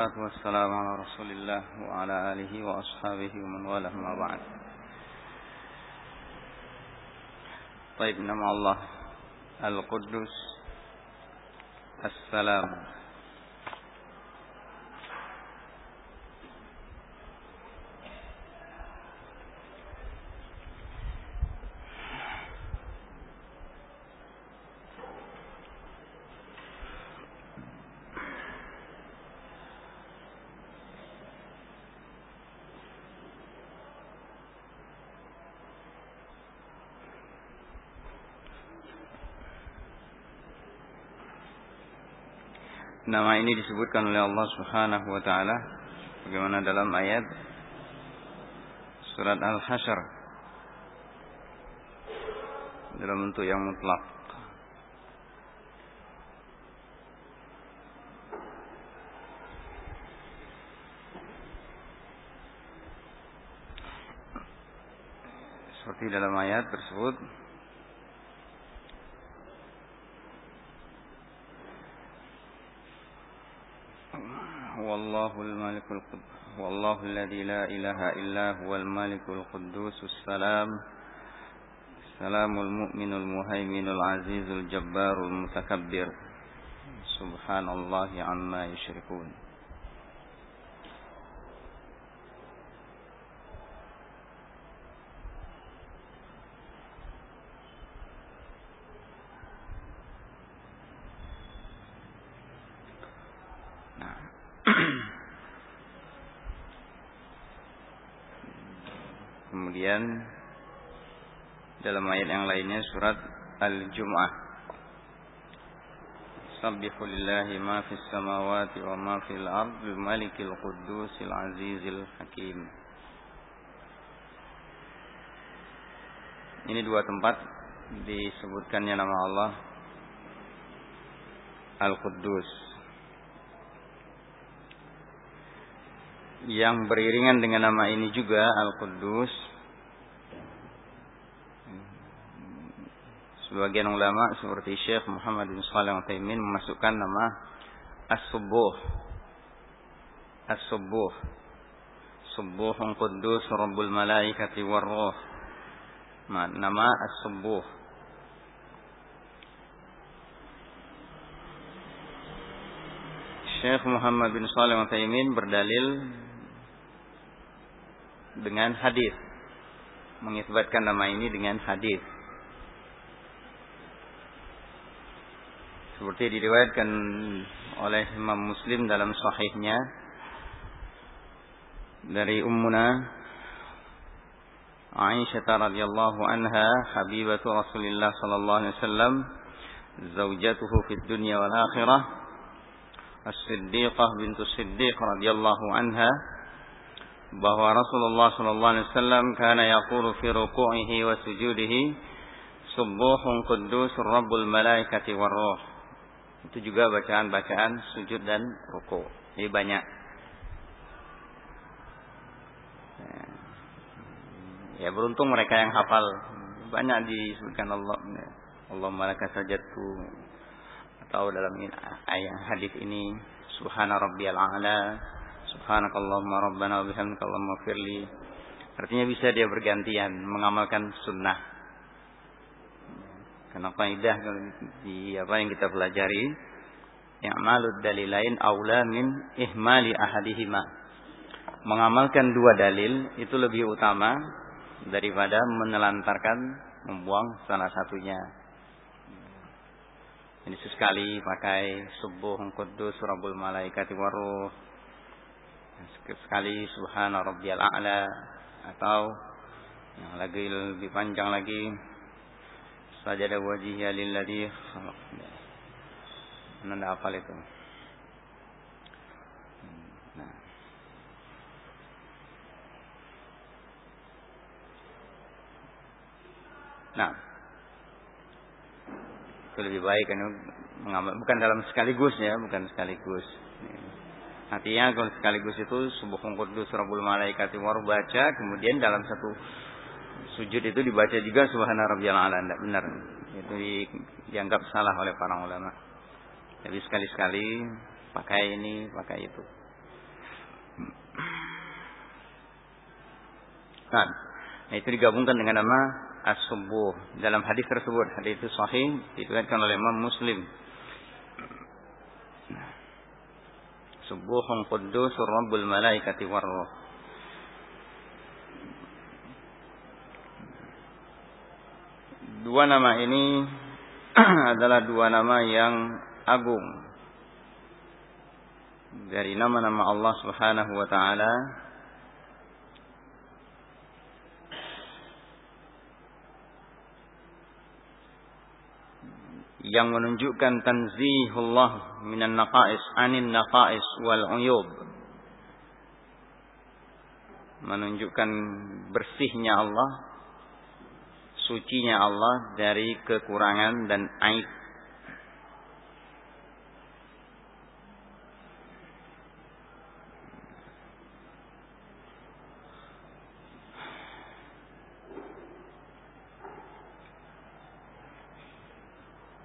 والصلاة والسلام على رسول الله وعلى آله وأصحابه ومن والاه ما بعد. طيب نمع الله. القدس السلام. Nama ini disebutkan oleh Allah Subhanahu wa taala. Bagaimana dalam ayat? Surat Al-Hasyr dalam bentuk yang mutlak. Seperti dalam ayat tersebut والله الملك القدوس والله الذي لا إله إلا هو الملك القدوس السلام السلام المؤمن المهيمن العزيز الجبار المتكبر. سبحان الله عما يشركون. Kemudian dalam ayat yang lainnya surat Al-Jum'ah. Sabbihu lillahi ma fis samawati wa ma fil ardi malikil quddusil azizil hakim. Ini dua tempat disebutkannya nama Allah Al-Quddus yang beriringan dengan nama ini juga Al-Quddus sebagian ulama seperti Syekh Muhammad bin Shalih Al-Utsaimin memasukkan nama As-Subuh As-Subuh Subuhun Quddus Rabbul Malaikati Warruh nama As-Subuh Syekh Muhammad bin Shalih Al-Utsaimin berdalil dengan hadis. Mengisbatkan nama ini dengan hadis. Seperti diriwayatkan oleh Imam Muslim dalam sahihnya dari Ummuna Aisyah radhiyallahu anha habibatu Rasulullah sallallahu alaihi wasallam zaujatuhu fid dunya wal akhirah As-Siddiqah bintu Siddiq radhiyallahu anha bahwa Rasulullah sallallahu alaihi wasallam kana yaqulu fi ruku'ihi wa sujudihi subuhun quddus rabbul malaikati war ruh. Itu juga bacaan-bacaan sujud dan ruku. Jadi banyak. Ya beruntung mereka yang hafal. Banyak disebutkan Allah. Allah malaka sajadtu. Atau dalam ayat hadis ini subhana rabbiyal a'la Subhanakallahumma rabbana wa bihamdika Allahumma firli. Artinya bisa dia bergantian mengamalkan sunnah. Karena kaidah di apa yang kita pelajari yang malud dalilain aula min ihmali ahadihima. Mengamalkan dua dalil itu lebih utama daripada menelantarkan membuang salah satunya. Ini sesekali pakai subuh kudus rabbul malaikati waruh sekali subhana rabbiyal a'la atau yang lagi lebih panjang lagi sajada wajhiya lilladzi khalaq. Anda hafal itu. Nah. Nah. Itu lebih baik kan bukan dalam sekaligus ya, bukan sekaligus. Artinya kalau sekaligus itu subuh kudus rabbul malaikati war baca kemudian dalam satu sujud itu dibaca juga subhana rabbiyal ala tidak benar. Itu di, dianggap salah oleh para ulama. Jadi sekali-sekali pakai ini, pakai itu. Nah, itu digabungkan dengan nama As-Subuh. Dalam hadis tersebut, hadis itu sahih diriwayatkan oleh Imam Muslim. Subuhun Quddusur Rabbul Malaikati Warruh. Dua nama ini adalah dua nama yang agung. Dari nama-nama Allah Subhanahu wa taala. Yang menunjukkan tanzihullah minan naqais anin naqais wal uyub. Menunjukkan bersihnya Allah sucinya Allah dari kekurangan dan aib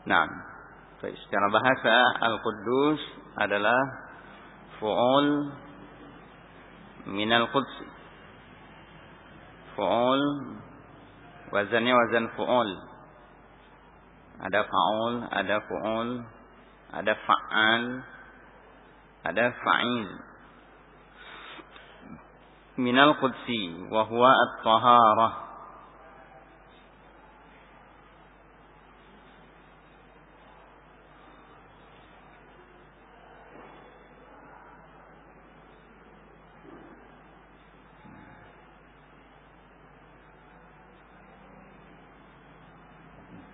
Nah, secara bahasa Al-Quddus adalah fu'ul minal quds. Fu'ul wazannya wazan fu'ul. Ada fa'ul, ada fu'ul, ada fa'al, ada fa'il. Minal qudsi wa huwa at-taharah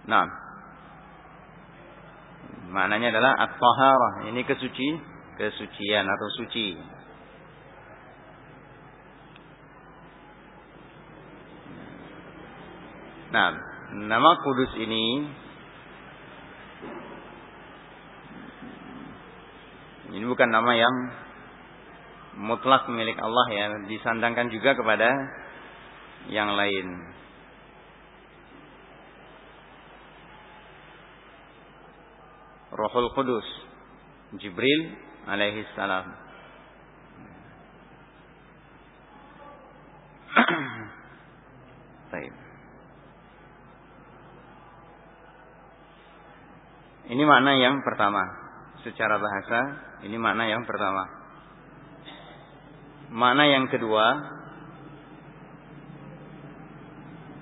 Nah. Maknanya adalah at-taharah. Ini kesuci, kesucian atau suci. Nah, nama kudus ini ini bukan nama yang mutlak milik Allah ya, disandangkan juga kepada yang lain. Rohul Kudus Jibril alaihi salam. Ini makna yang pertama. Secara bahasa, ini makna yang pertama. Makna yang kedua,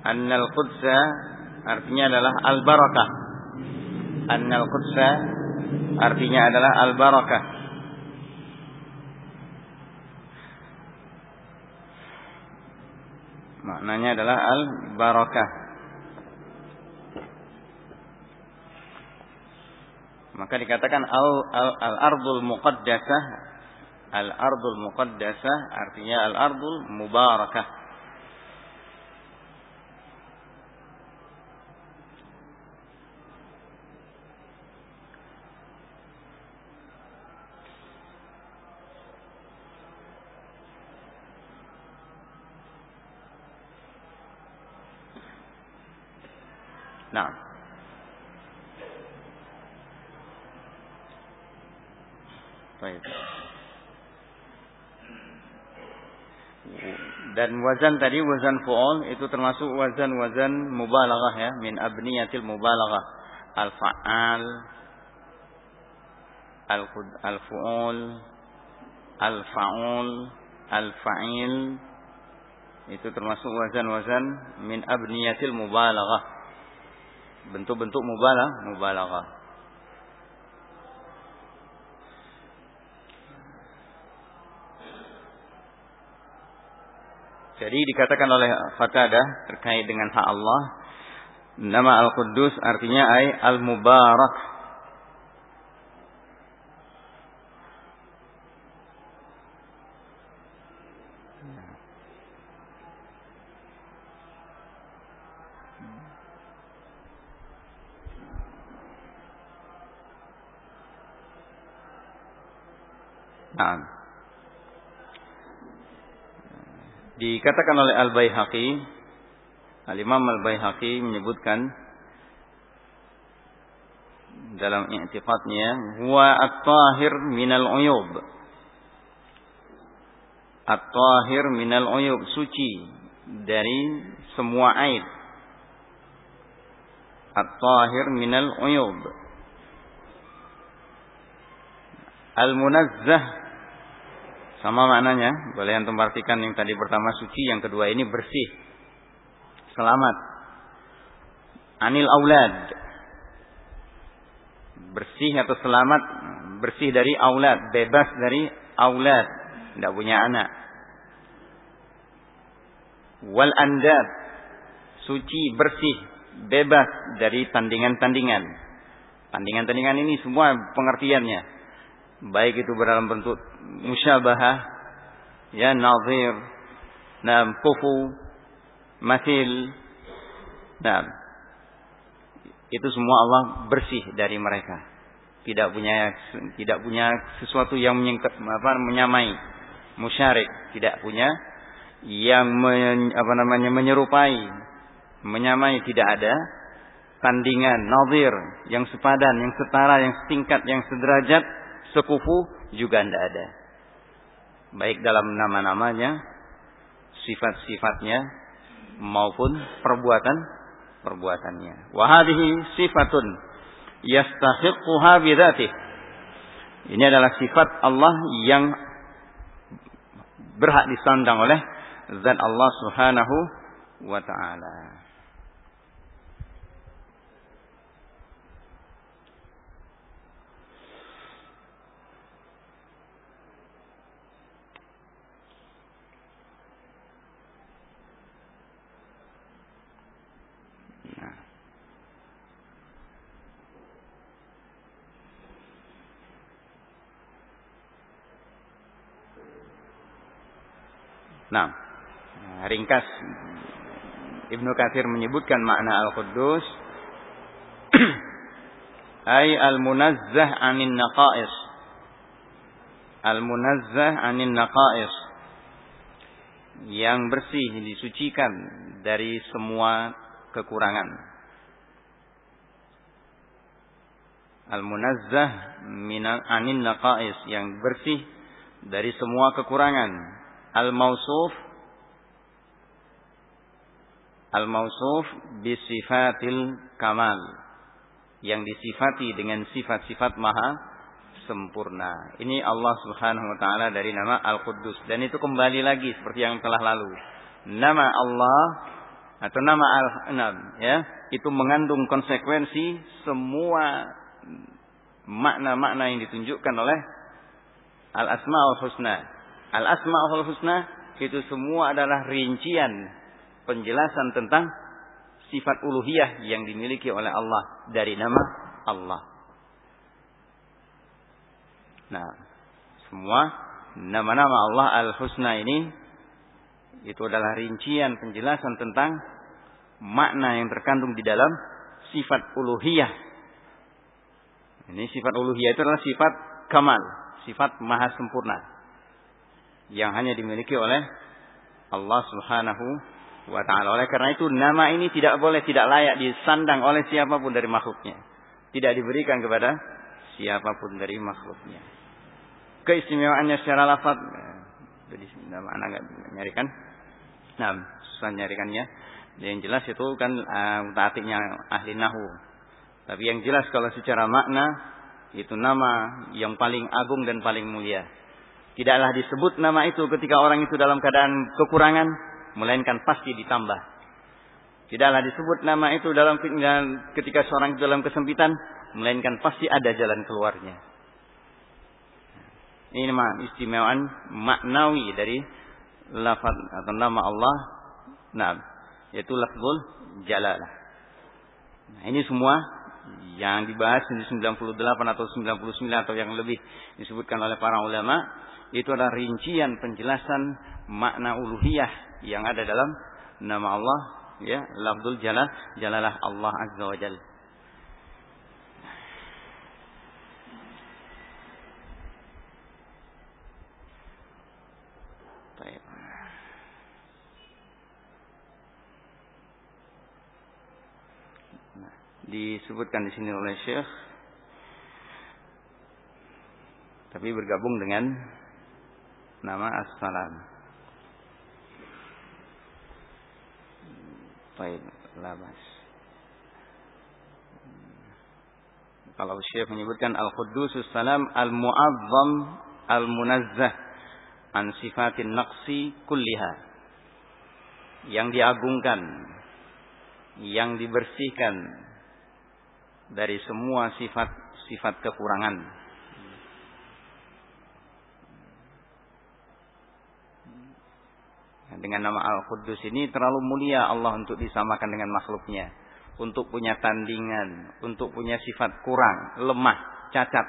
Annal Qudsa artinya adalah al-barakah annal qudsa artinya adalah al-barakah. Maknanya adalah al-barakah. Maka dikatakan al-ardul muqaddasah al-ardul muqaddasah artinya al-ardul mubarakah. Nah. Baik. Dan wazan tadi wazan fu'ul itu termasuk wazan-wazan mubalaghah ya min abniyatil mubalaghah al-fa'al al-fu'ul al-fa'ul al-fa'il itu termasuk wazan-wazan min abniyatil mubalaghah bentuk-bentuk mubalah, mubalaghah. Jadi dikatakan oleh Fatadah terkait dengan hak Allah, nama Al-Quddus artinya ay Al-Mubarak Nah. Dikatakan oleh Al-Baihaqi, Al-Imam Al-Baihaqi menyebutkan dalam i'tiqadnya huwa at-tahir minal uyub. At-tahir minal uyub, suci dari semua aib. At-tahir minal uyub. Al-munazzah sama maknanya, boleh antum artikan yang tadi pertama suci, yang kedua ini bersih. Selamat. Anil aulad. Bersih atau selamat, bersih dari aulad, bebas dari aulad, tidak punya anak. Wal andad, suci, bersih, bebas dari tandingan-tandingan. Tandingan-tandingan ini semua pengertiannya. Baik itu berdalam bentuk musyabahah, ya nazir, nam kufu, masil, nah itu semua Allah bersih dari mereka. Tidak punya tidak punya sesuatu yang menyengket, apa menyamai, musyarik, tidak punya yang men, apa namanya menyerupai, menyamai. Tidak ada tandingan nazir yang sepadan, yang setara, yang setingkat, yang sederajat, sekufu juga tidak ada. Baik dalam nama-namanya, sifat-sifatnya maupun perbuatan perbuatannya. Wahadihi sifatun yastahiquha bidzatih. Ini adalah sifat Allah yang berhak disandang oleh zat Allah Subhanahu wa taala. Nah, ringkas Ibnu Katsir menyebutkan makna Al-Quddus ay al-munazzah anin naqais. Al-munazzah anin naqais. Yang bersih disucikan dari semua kekurangan. Al-munazzah anin naqais yang bersih dari semua kekurangan al-mausuf al-mausuf bisifatil kamal yang disifati dengan sifat-sifat maha sempurna. Ini Allah Subhanahu wa taala dari nama Al-Quddus dan itu kembali lagi seperti yang telah lalu. Nama Allah atau nama Al-Anam ya, itu mengandung konsekuensi semua makna-makna yang ditunjukkan oleh Al-Asmaul Husna. Al-Asma'ul Husna itu semua adalah rincian penjelasan tentang sifat uluhiyah yang dimiliki oleh Allah dari nama Allah. Nah, semua nama-nama Allah Al-Husna ini itu adalah rincian penjelasan tentang makna yang terkandung di dalam sifat uluhiyah. Ini sifat uluhiyah itu adalah sifat kamal, sifat maha sempurna yang hanya dimiliki oleh Allah Subhanahu wa taala. Oleh karena itu nama ini tidak boleh tidak layak disandang oleh siapa pun dari makhluknya. Tidak diberikan kepada siapa pun dari makhluknya. Keistimewaannya secara lafaz jadi anak nggak nyarikan. Nah, susah nyarikannya. Yang jelas itu kan uh, ahli nahu. Tapi yang jelas kalau secara makna itu nama yang paling agung dan paling mulia. Tidaklah disebut nama itu ketika orang itu dalam keadaan kekurangan, melainkan pasti ditambah. Tidaklah disebut nama itu dalam ketika seorang itu dalam kesempitan, melainkan pasti ada jalan keluarnya. Ini nama istimewaan maknawi dari lafaz atau nama Allah. Nah, yaitu lafzul jalalah. Nah, ini semua yang dibahas di 98 atau 99 atau yang lebih disebutkan oleh para ulama itu adalah rincian penjelasan makna uluhiyah yang ada dalam nama Allah ya lafzul jalal jalalah Allah azza wa jalla nah, disebutkan di sini oleh Syekh tapi bergabung dengan nama as-salam. Baik, labas. Kalau Syekh menyebutkan al-Quddusus salam al-mu'azzam al-munazzah an sifatin naqsi kulliha. Yang diagungkan, yang dibersihkan dari semua sifat sifat kekurangan Dengan nama Al-Quddus ini terlalu mulia Allah untuk disamakan dengan makhluknya. Untuk punya tandingan, untuk punya sifat kurang, lemah, cacat.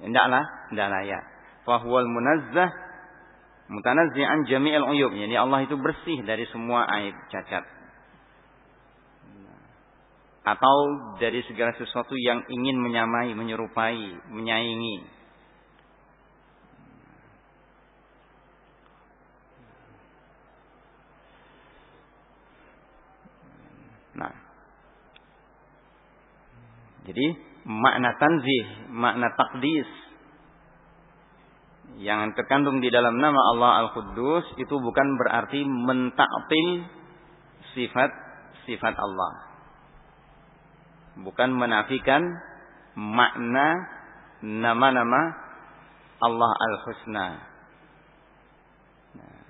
Tidaklah, tidaklah ya. Fahuwal munazzah mutanazzi'an jami'al uyub. Jadi Allah itu bersih dari semua aib, cacat. Atau dari segala sesuatu yang ingin menyamai, menyerupai, menyaingi. Nah. Jadi makna tanzih, makna takdis yang terkandung di dalam nama Allah Al-Quddus itu bukan berarti mentaktil sifat sifat Allah. Bukan menafikan makna nama-nama Allah Al-Husna. Nah.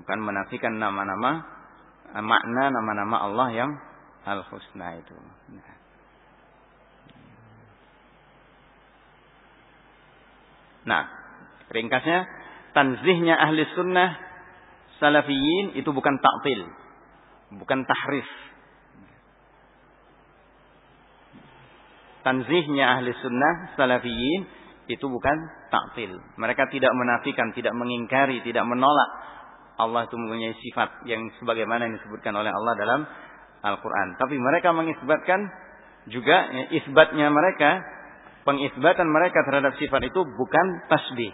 Bukan menafikan nama-nama makna nama-nama Allah yang al-husna itu. Nah, ringkasnya tanzihnya ahli sunnah salafiyin itu bukan taktil, bukan tahrif. Tanzihnya ahli sunnah salafiyin itu bukan taktil. Mereka tidak menafikan, tidak mengingkari, tidak menolak Allah itu mempunyai sifat yang sebagaimana yang disebutkan oleh Allah dalam Al-Quran. Tapi mereka mengisbatkan juga ya, isbatnya mereka, pengisbatan mereka terhadap sifat itu bukan tasbih.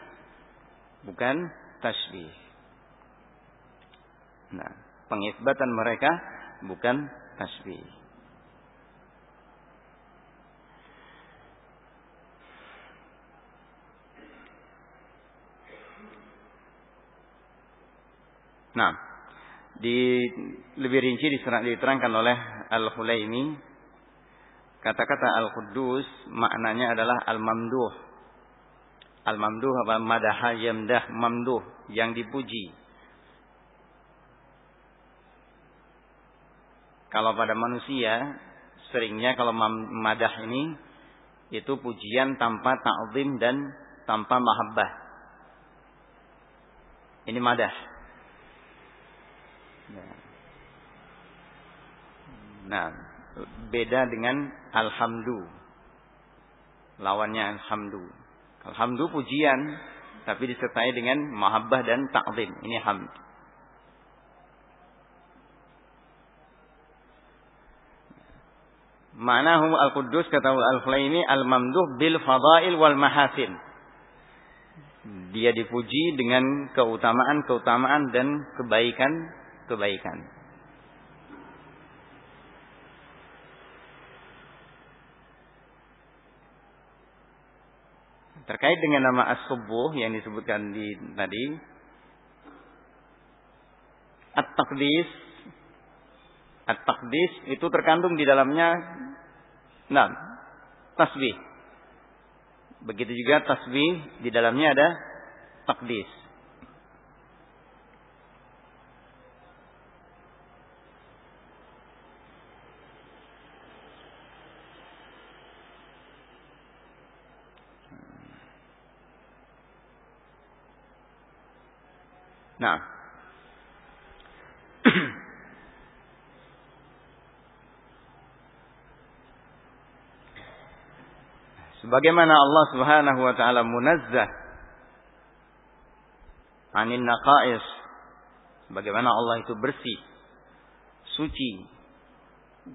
Bukan tasbih. Nah, pengisbatan mereka bukan tasbih. Nah, di lebih rinci diterangkan oleh Al-Hulaimi kata-kata Al-Quddus maknanya adalah Al-Mamduh. Al-Mamduh apa? Madaha yamdah mamduh yang dipuji. Kalau pada manusia seringnya kalau madah ini itu pujian tanpa ta'zim dan tanpa mahabbah. Ini madah. Nah, beda dengan alhamdu. Lawannya alhamdu. Alhamdu pujian, tapi disertai dengan mahabbah dan ta'zim. Ini hamd. Ma'nahu al-Quddus kata al-Fulaimi al-mamduh bil fadail wal mahasin. Dia dipuji dengan keutamaan-keutamaan dan kebaikan-kebaikan. Terkait dengan nama as-subuh yang disebutkan di tadi At-taqdis At-taqdis itu terkandung di dalamnya nah tasbih. Begitu juga tasbih di dalamnya ada takdis. Nah. Sebagaimana Allah Subhanahu wa taala munazzah anin naqais. Bagaimana Allah itu bersih, suci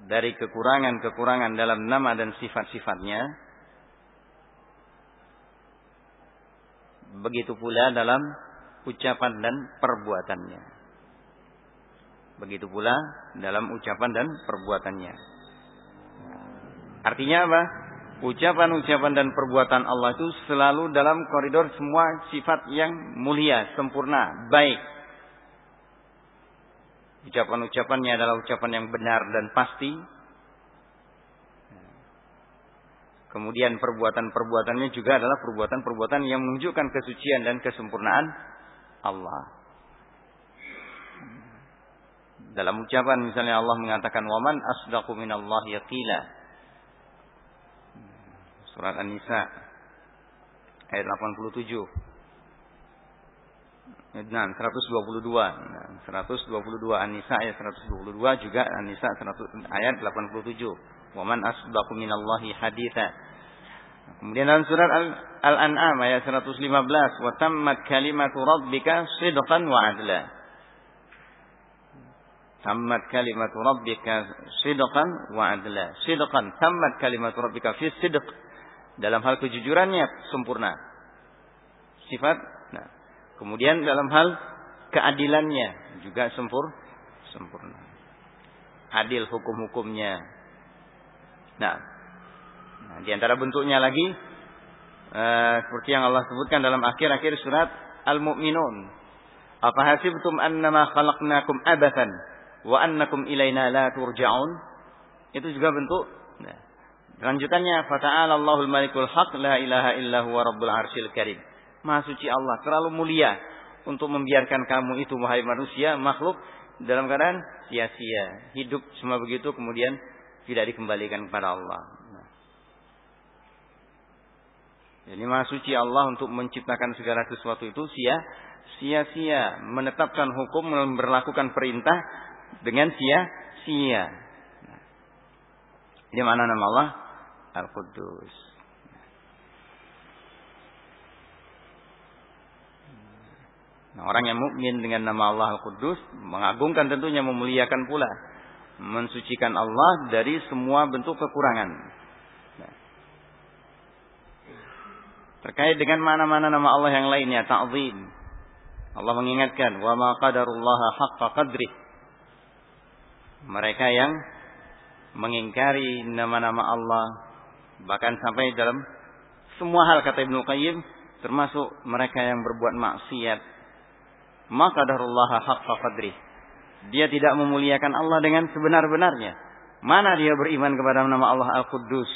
dari kekurangan-kekurangan dalam nama dan sifat-sifatnya. Begitu pula dalam ucapan dan perbuatannya. Begitu pula dalam ucapan dan perbuatannya. Artinya apa? Ucapan-ucapan dan perbuatan Allah itu selalu dalam koridor semua sifat yang mulia, sempurna, baik. Ucapan-ucapannya adalah ucapan yang benar dan pasti. Kemudian perbuatan-perbuatannya juga adalah perbuatan-perbuatan yang menunjukkan kesucian dan kesempurnaan Allah. Dalam ucapan misalnya Allah mengatakan waman asdaqu minallahi yaqila. Surat An-Nisa ayat 87. Nah, 122. Nah, 122 An-Nisa ayat 122 juga An-Nisa ayat 87. Wa man asdaqu minallahi haditha. Kemudian dalam surat Al-An'am ayat 115, wa tammat kalimatu rabbika sidqan wa adla. Tammat kalimatu rabbika sidqan wa adla. Sidqan, tammat kalimatu rabbika fi sidq. Dalam hal kejujurannya sempurna. Sifat nah, Kemudian dalam hal keadilannya juga sempur, sempurna. Adil hukum-hukumnya. Nah, nah, di antara bentuknya lagi uh, seperti yang Allah sebutkan dalam akhir-akhir surat Al-Mu'minun. Apa hasibtum annama khalaqnakum abathan wa annakum ilaina la turja'un? Itu juga bentuk nah, Lanjutannya, fata'ala Allahul Malikul Haq la ilaha illa huwa rabbul arsyil karim. Maha suci Allah, terlalu mulia untuk membiarkan kamu itu wahai manusia, makhluk dalam keadaan sia-sia. Hidup semua begitu kemudian tidak dikembalikan kepada Allah. Nah. Jadi maha suci Allah untuk menciptakan segala sesuatu itu sia sia-sia, menetapkan hukum, memperlakukan perintah dengan sia-sia. Nah. Ini mana nama Allah? Al-Quddus. Nah, orang yang mukmin dengan nama Allah Al-Quddus mengagungkan tentunya memuliakan pula mensucikan Allah dari semua bentuk kekurangan. Nah. Terkait dengan mana-mana nama Allah yang lainnya, ta'zim. Allah mengingatkan, "Wa ma qadarullaha haqqa qadri." Mereka yang mengingkari nama-nama Allah bahkan sampai dalam semua hal kata Ibnu Qayyim termasuk mereka yang berbuat maksiat maka darullaha haqqa qadri. Dia tidak memuliakan Allah dengan sebenar-benarnya. Mana dia beriman kepada nama Allah Al-Quddus.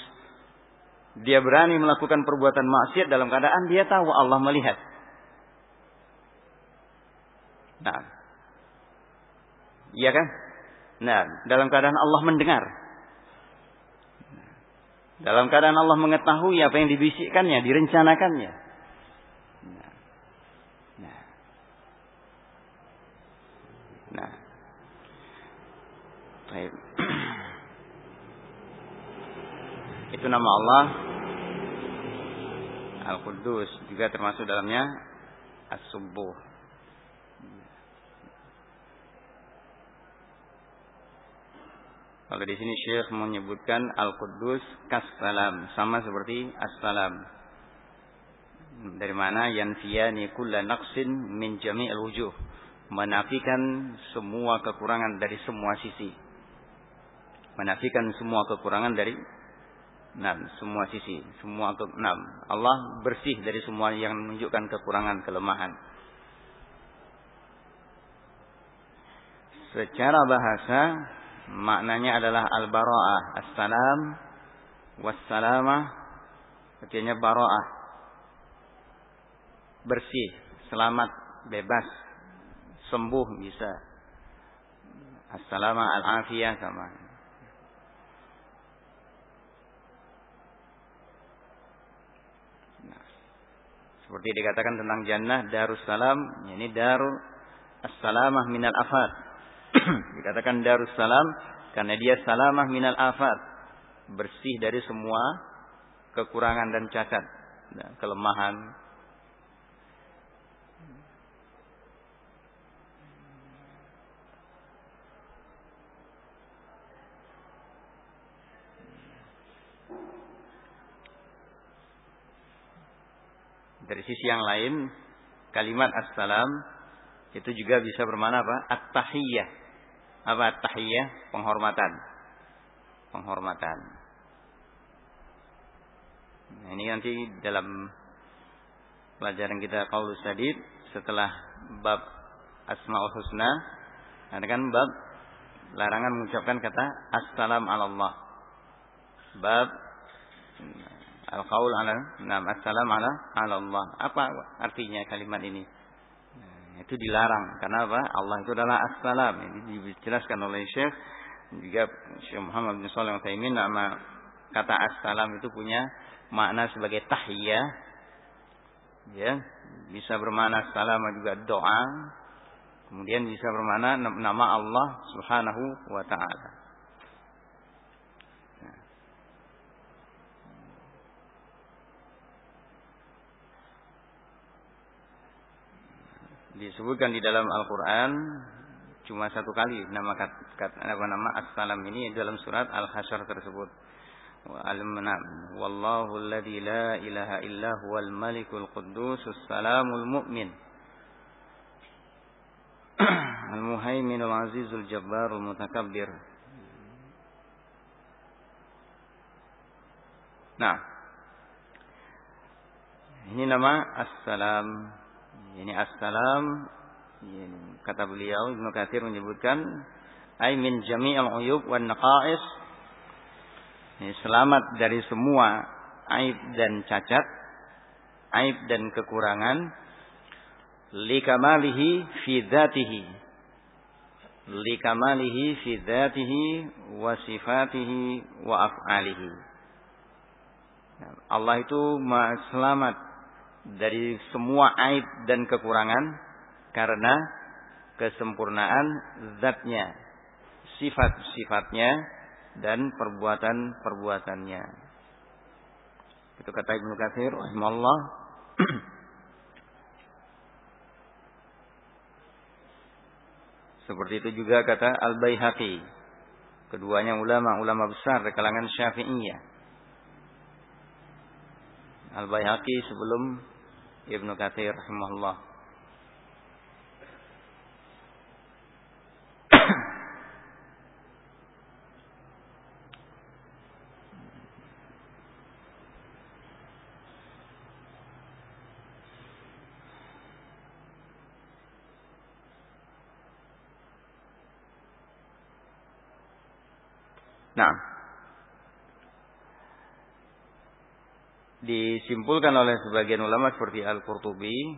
Dia berani melakukan perbuatan maksiat dalam keadaan dia tahu Allah melihat. Nah. Iya kan? Nah, dalam keadaan Allah mendengar. Dalam keadaan Allah mengetahui apa yang dibisikkannya, direncanakannya. Nah. Baik. Itu nama Allah Al-Quddus juga termasuk dalamnya As-Subuh. Kalau di sini Syekh menyebutkan Al-Quddus Kassalam sama seperti As-Salam. Dari mana yanfiyani kulla naqsin min jami'il wujuh menafikan semua kekurangan dari semua sisi. Menafikan semua kekurangan dari enam semua sisi, semua ke enam. Allah bersih dari semua yang menunjukkan kekurangan, kelemahan. Secara bahasa maknanya adalah al-bara'ah, as-salam was-salamah artinya bara'ah. Bersih, selamat, bebas sembuh bisa. Assalamu al-afiyah sama. Nah, seperti dikatakan tentang jannah darussalam, ini darul assalamah minal afat. dikatakan darussalam karena dia salamah minal afat, bersih dari semua kekurangan dan cacat, dan kelemahan, Dari sisi yang lain, kalimat assalam itu juga bisa bermakna apa? At-tahiyyah. Apa at-tahiyyah? Penghormatan. Penghormatan. Nah, ini nanti dalam pelajaran kita qaulus sadid setelah bab Asmaul Husna Ada kan bab larangan mengucapkan kata assalam ala Allah. Bab al-qaul ala nam assalam ala ala Allah. Apa artinya kalimat ini? Nah, itu dilarang karena apa? Allah itu adalah assalam. Ini dijelaskan oleh Syekh juga Syekh Muhammad bin Shalih Al nama kata assalam itu punya makna sebagai tahiyah ya bisa bermakna salam juga doa kemudian bisa bermakna nama Allah Subhanahu wa taala disebutkan di dalam Al-Qur'an cuma satu kali nama kata, apa nama assalam ini dalam surat Al-Hasyr tersebut. Al-Manam. Wallahu alladhi la ilaha illa huwal malikul quddusus salamul mu'min. Al-Muhaiminul Azizul Jabbarul Mutakabbir. Nah. Ini nama Assalam. Ini Assalam. Kata beliau Ibnu Katsir menyebutkan ay min jami'al uyub wan naqais. Selamat dari semua aib dan cacat aib dan kekurangan likamalihi fi dzatihi. Likamalihi fi dzatihi wa sifatihi wa af'alihi. Allah itu selamat dari semua aib dan kekurangan karena kesempurnaan zatnya, sifat-sifatnya dan perbuatan-perbuatannya. Itu kata Ibnu Katsir rahimahullah. Seperti itu juga kata Al-Baihaqi. Keduanya ulama-ulama besar di kalangan Syafi'iyah. Al-Baihaqi sebelum Ibnu Katsir rahimahullah. Nah, disimpulkan oleh sebagian ulama seperti Al-Qurtubi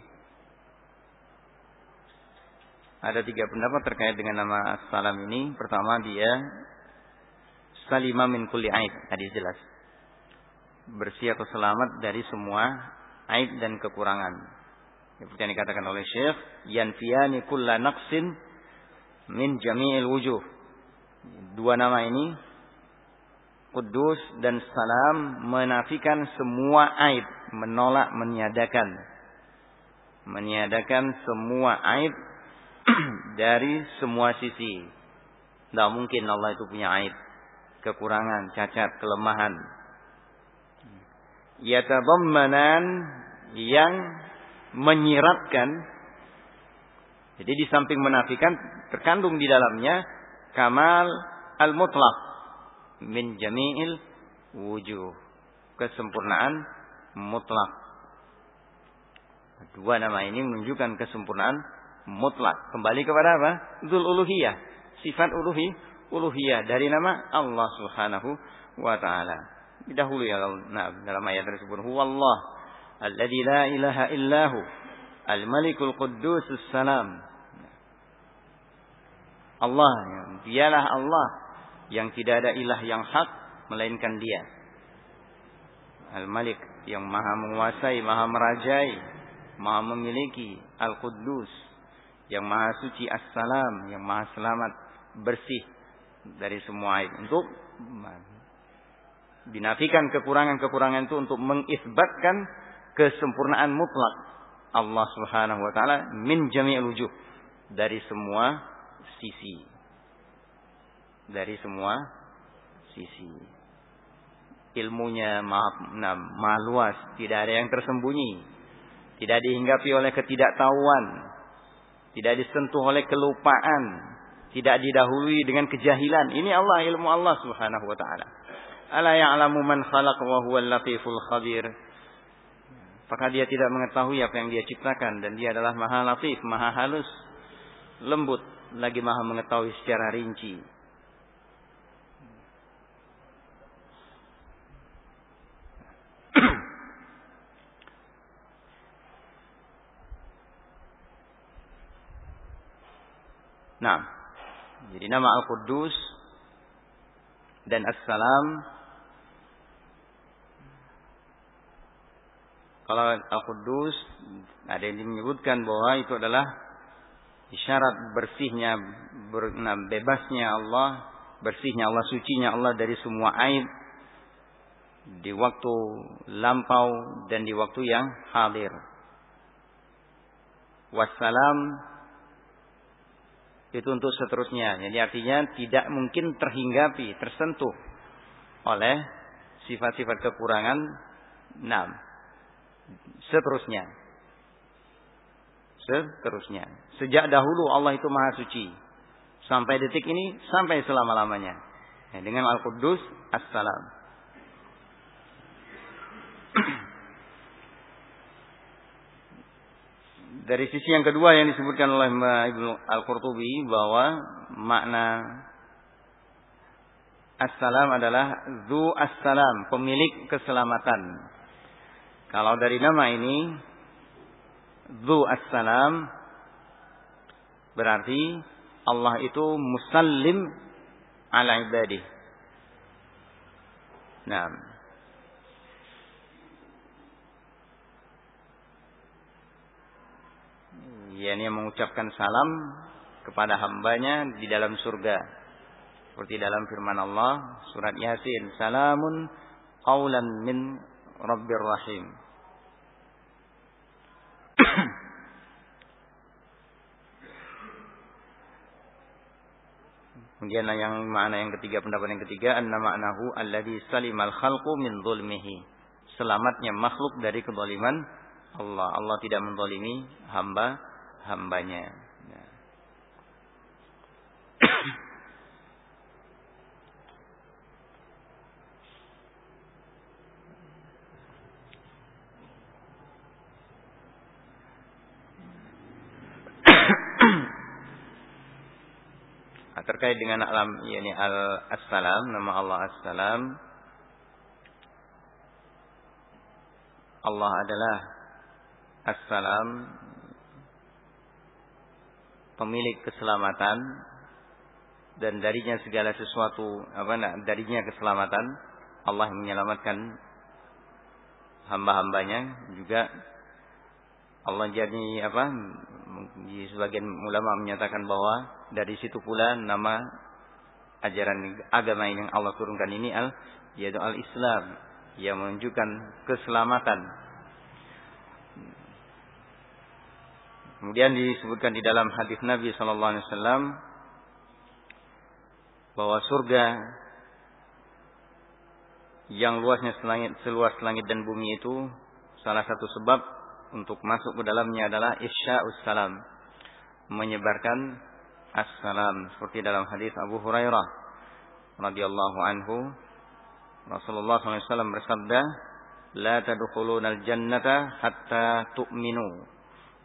ada tiga pendapat terkait dengan nama salam ini. Pertama dia salima min kulli aib. Tadi jelas. Bersih atau selamat dari semua aib dan kekurangan. Seperti yang dikatakan oleh Syekh, yanfiyani kulla naqsin min jami'il wujuh. Dua nama ini Kudus dan Salam menafikan semua aib, menolak meniadakan. Meniadakan semua aib dari semua sisi. Tidak mungkin Allah itu punya aib, kekurangan, cacat, kelemahan. Yatadammanan yang menyiratkan jadi di samping menafikan terkandung di dalamnya kamal al-mutlaq min jami'il wujuh. Kesempurnaan mutlak. Dua nama ini menunjukkan kesempurnaan mutlak. Kembali kepada apa? Dzul uluhiyah. Sifat uluhi, uluhiyah dari nama Allah Subhanahu wa taala. Dahulu ya nah, dalam ayat tersebut huwallah alladzi la ilaha illahu al-malikul quddusus salam. Allah, dialah Allah yang tidak ada ilah yang hak melainkan dia. Al-Malik yang maha menguasai, maha merajai, maha memiliki, Al-Quddus yang maha suci, As-Salam yang maha selamat, bersih dari semua aib. Untuk dinafikan kekurangan-kekurangan itu untuk mengisbatkan kesempurnaan mutlak Allah Subhanahu wa taala min jami'il wujuh dari semua sisi dari semua sisi. Ilmunya maaf, nah, maha luas, tidak ada yang tersembunyi, tidak dihinggapi oleh ketidaktahuan, tidak disentuh oleh kelupaan, tidak didahului dengan kejahilan. Ini Allah ilmu Allah Subhanahu wa taala. Ala ya'lamu man khalaq wa huwal latiful khabir. Apakah dia tidak mengetahui apa yang dia ciptakan dan dia adalah maha latif, maha halus, lembut lagi maha mengetahui secara rinci. Nah, jadi nama Al-Quddus dan As-Salam. Kalau Al-Quddus ada yang menyebutkan bahwa itu adalah isyarat bersihnya ber, nah, bebasnya Allah bersihnya Allah sucinya Allah dari semua aib di waktu lampau dan di waktu yang hadir. Wassalam itu untuk seterusnya jadi artinya tidak mungkin terhinggapi tersentuh oleh sifat-sifat kekurangan enam seterusnya seterusnya. Sejak dahulu Allah itu maha suci. Sampai detik ini, sampai selama-lamanya. Ya, dengan Al-Quddus, Assalam. Dari sisi yang kedua yang disebutkan oleh Ibnu Al-Qurtubi bahwa makna Assalam adalah Zu Assalam, pemilik keselamatan. Kalau dari nama ini Dhu as-salam berarti Allah itu musallim ala ibadih. Nah. Yakni mengucapkan salam kepada hambanya di dalam surga. Seperti dalam firman Allah surat Yasin, salamun qaulan min rabbir rahim. Kemudian yang makna yang ketiga pendapat yang ketiga anna ma'nahu alladhi salimal khalqu min zulmihi. Selamatnya makhluk dari kezaliman Allah. Allah tidak menzalimi hamba hambanya. terkait dengan alam yakni al assalam nama Allah assalam. Allah adalah assalam pemilik keselamatan dan darinya segala sesuatu apa nak darinya keselamatan Allah menyelamatkan hamba-hambanya juga Allah jadi apa di sebagian ulama menyatakan bahwa dari situ pula nama ajaran agama yang Allah turunkan ini al yaitu al-Islam yang menunjukkan keselamatan. Kemudian disebutkan di dalam hadis Nabi sallallahu alaihi wasallam bahwa surga yang luasnya selangit, seluas langit dan bumi itu salah satu sebab untuk masuk ke dalamnya adalah isya'us salam menyebarkan assalam seperti dalam hadis Abu Hurairah radhiyallahu anhu. Rasulullah SAW bersabda la tadkhulunal jannata hatta tu'minu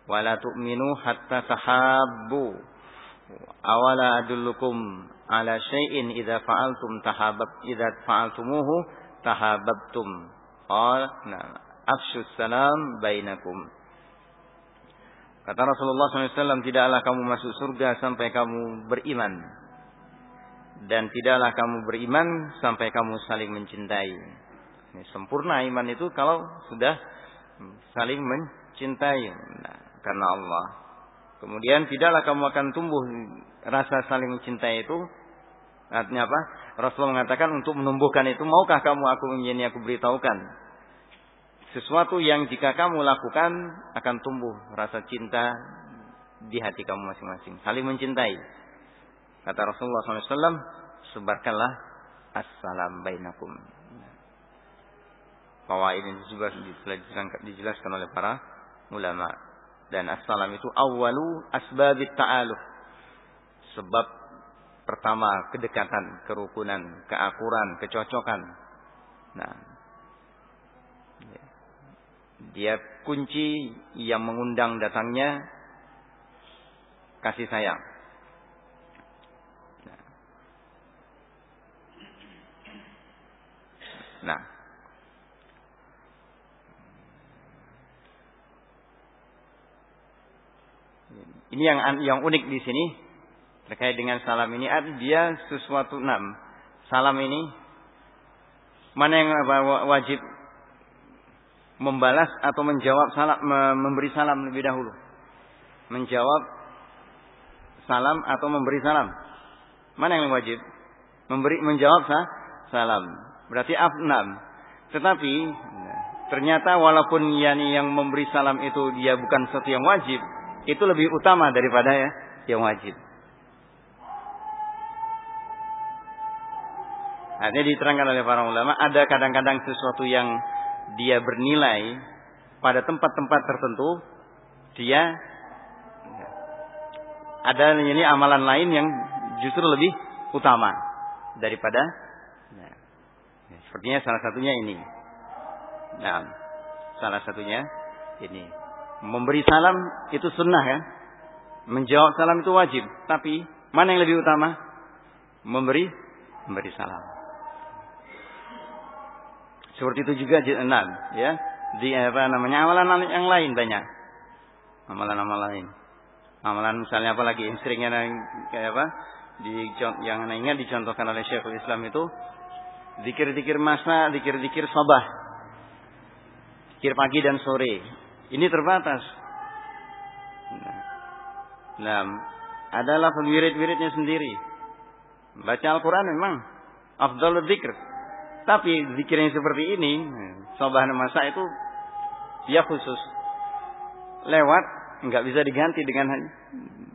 wa la tu'minu hatta tahabbu awala adullukum ala syai'in idza fa'altum tahabbab idza fa'altumuhu tahabbabtum qala nah afshus salam bainakum Kata Rasulullah SAW, tidaklah kamu masuk surga sampai kamu beriman. Dan tidaklah kamu beriman sampai kamu saling mencintai. Sempurna iman itu kalau sudah saling mencintai nah, karena Allah. Kemudian tidaklah kamu akan tumbuh rasa saling mencintai itu. Artinya apa? Rasulullah mengatakan untuk menumbuhkan itu, maukah kamu aku ini aku beritahukan sesuatu yang jika kamu lakukan akan tumbuh rasa cinta di hati kamu masing-masing. Saling mencintai. Kata Rasulullah SAW, sebarkanlah assalam bainakum. Bahwa ini juga dijelaskan oleh para ulama. Dan as-salam itu awalu asbabit ta'aluf. Sebab pertama kedekatan, kerukunan, keakuran, kecocokan. Nah, dia kunci yang mengundang datangnya kasih sayang. Nah, nah. Ini yang yang unik di sini terkait dengan salam ini dia sesuatu enam. Salam ini mana yang wajib membalas atau menjawab salam memberi salam lebih dahulu. Menjawab salam atau memberi salam. Mana yang wajib? Memberi menjawab sah, salam. Berarti af enam. Tetapi ternyata walaupun yani yang memberi salam itu dia bukan sesuatu yang wajib, itu lebih utama daripada ya yang wajib. Artinya diterangkan oleh para ulama ada kadang-kadang sesuatu yang dia bernilai pada tempat-tempat tertentu dia ada ini amalan lain yang justru lebih utama daripada nah, sepertinya salah satunya ini. Nah, salah satunya ini memberi salam itu sunnah kan? Menjawab salam itu wajib, tapi mana yang lebih utama? Memberi memberi salam. Seperti itu juga enam, ya. Di apa namanya amalan yang lain banyak. Amalan-amalan lain. Amalan misalnya apa lagi seringnya kayak apa? Di yang lainnya dicontohkan oleh Syekhul Islam itu zikir-zikir masa, zikir-zikir sabah. Zikir pagi dan sore. Ini terbatas. Nah, adalah wirid-wiridnya sendiri. Baca Al-Quran memang afdal zikr. Tapi zikir yang seperti ini, sobahan masa itu dia khusus. Lewat, nggak bisa diganti dengan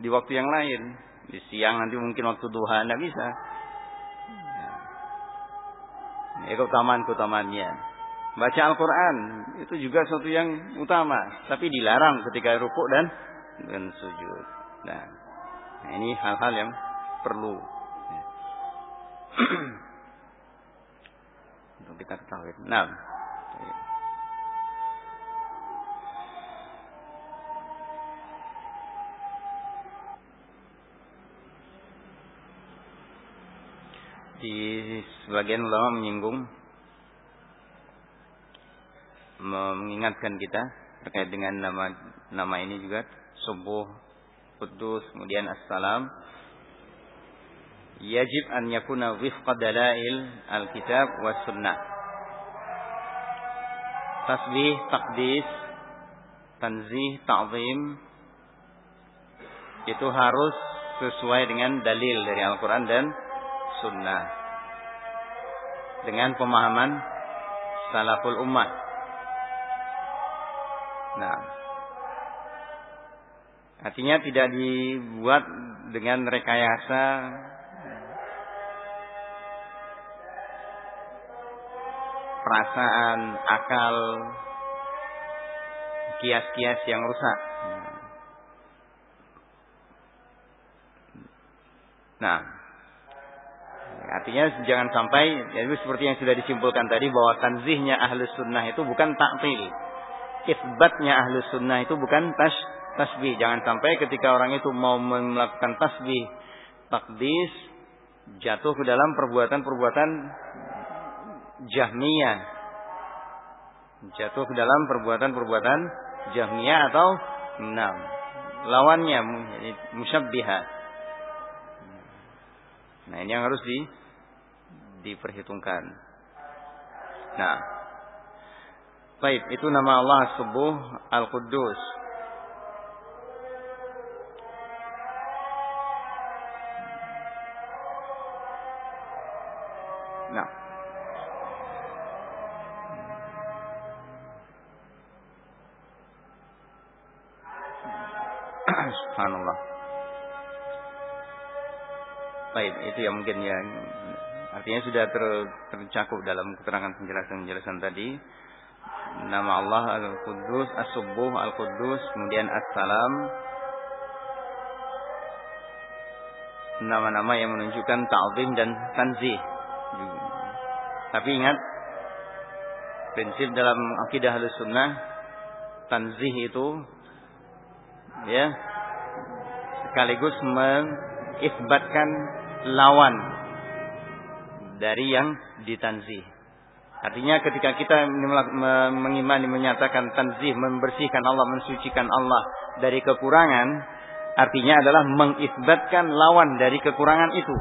di waktu yang lain. Di siang nanti mungkin waktu duha, nggak bisa. Ya, keutamaan-keutamaannya. Baca Al-Quran itu juga sesuatu yang utama, tapi dilarang ketika rukuk dan dan sujud. Nah, ini hal-hal yang perlu. Ya. untuk kita ketahui. Nah, di sebagian ulama menyinggung mengingatkan kita terkait dengan nama nama ini juga subuh kudus kemudian assalam yajib an yakuna wifqa dalail alkitab was sunnah. Tasbih, takdis, tanzih, ta'zim itu harus sesuai dengan dalil dari Al-Quran dan Sunnah. Dengan pemahaman salaful umat. Nah, artinya tidak dibuat dengan rekayasa perasaan, akal, kias-kias yang rusak. Nah, artinya jangan sampai, jadi seperti yang sudah disimpulkan tadi bahwa tanzihnya ahlus sunnah itu bukan taktil. Isbatnya ahlus sunnah itu bukan tas tasbih. Jangan sampai ketika orang itu mau melakukan tasbih, takdis, jatuh ke dalam perbuatan-perbuatan Jahmiyah jatuh ke dalam perbuatan-perbuatan Jahmiyah atau enam lawannya musyabbiha. Nah, ini yang harus di diperhitungkan. Nah, baik itu nama Allah Subuh Al-Quddus. Subhanallah. Baik, itu yang mungkin yang artinya sudah ter, tercakup dalam keterangan penjelasan-penjelasan tadi. Nama Allah Al-Quddus, As-Subuh Al-Quddus, kemudian As-Salam. Nama-nama yang menunjukkan ta'zim dan tanzih. Tapi ingat, prinsip dalam akidah Ahlussunnah tanzih itu ya sekaligus mengisbatkan lawan dari yang ditanzih. Artinya ketika kita mengimani menyatakan tanzih, membersihkan Allah, mensucikan Allah dari kekurangan, artinya adalah mengisbatkan lawan dari kekurangan itu.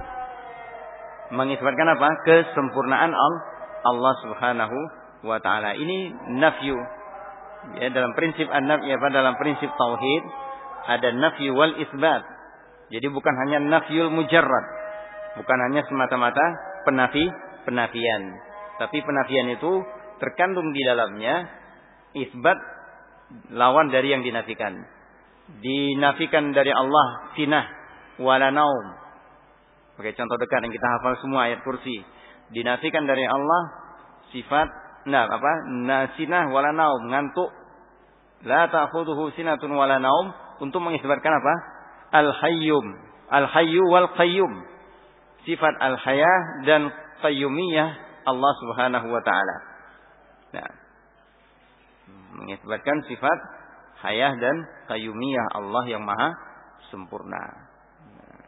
Mengisbatkan apa? Kesempurnaan Allah Subhanahu wa taala. Ini nafyu. Ya, dalam prinsip an-nafy apa dalam prinsip tauhid ada nafyu wal isbat. Jadi bukan hanya nafyul mujarrad. Bukan hanya semata-mata penafi penafian tapi penafian itu terkandung di dalamnya isbat lawan dari yang dinafikan. Dinafikan dari Allah sinah wala naum. Oke, contoh dekat yang kita hafal semua ayat kursi. Dinafikan dari Allah sifat nah apa? Nasinah wala naum, ngantuk. La ta'khudhuhu sinatun wala naum untuk mengisbatkan apa? Al-hayyum. Al-hayyu wal qayyum. Sifat al-hayah dan qayyumiyah Allah Subhanahu wa taala. Nah, mengisbatkan sifat hayah dan qayyumiyah Allah yang maha sempurna. Nah,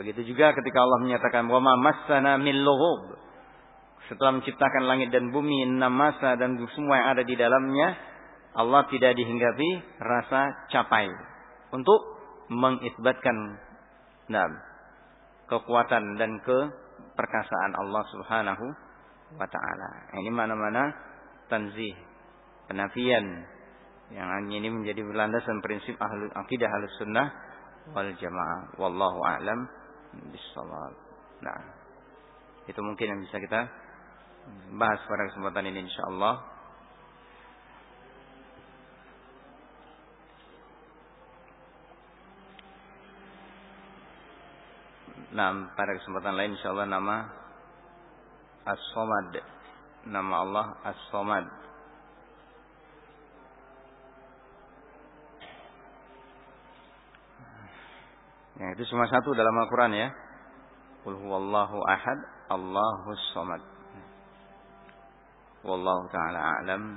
begitu juga ketika Allah menyatakan wa ma massana min lughub. Setelah menciptakan langit dan bumi, enam masa dan semua yang ada di dalamnya, Allah tidak dihinggapi rasa capai untuk mengisbatkan nah, kekuatan dan ke perkasaan Allah Subhanahu wa taala. Ini mana-mana tanzih, penafian yang ini menjadi landasan prinsip ahlu akidah ahlus sunnah wal jamaah. Wallahu a'lam bishawab. Nah, itu mungkin yang bisa kita bahas pada kesempatan ini insyaallah. Nah, pada kesempatan lain insyaallah nama As-Somad. Nama Allah As-Somad. Ya, itu cuma satu dalam Al-Quran ya. Qul huwallahu ahad, Allahus somad. Wallahu ta'ala a'lam.